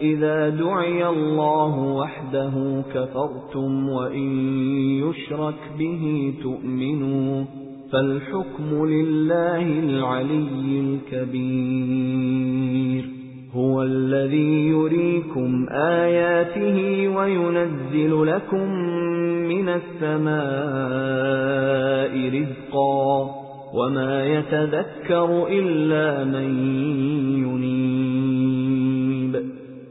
إِذَا دُعِيَ اللَّهُ وَحْدَهُ كَفَرْتُمْ وَإِن يُشْرَكْ بِهِ تُؤْمِنُوا فَالْحُكْمُ لِلَّهِ الْعَلِيِّ الْكَبِيرِ. هُوَ الَّذِي يُرِيكُمْ آيَاتِهِ وَيُنَزِّلُ لَكُم مِّنَ السَّمَاءِ رِزْقًا وَمَا يَتَذَكَّرُ إِلَّا مَن يُنِيبُ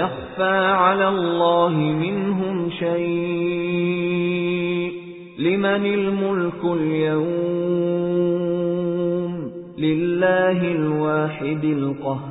يَخْفَى عَلَى اللَّهِ مِنْهُمْ شَيْءٌ. لِمَنِ الْمُلْكُ الْيَوْمَ؟ لِلَّهِ الْوَاحِدِ الْقَهَّارِ.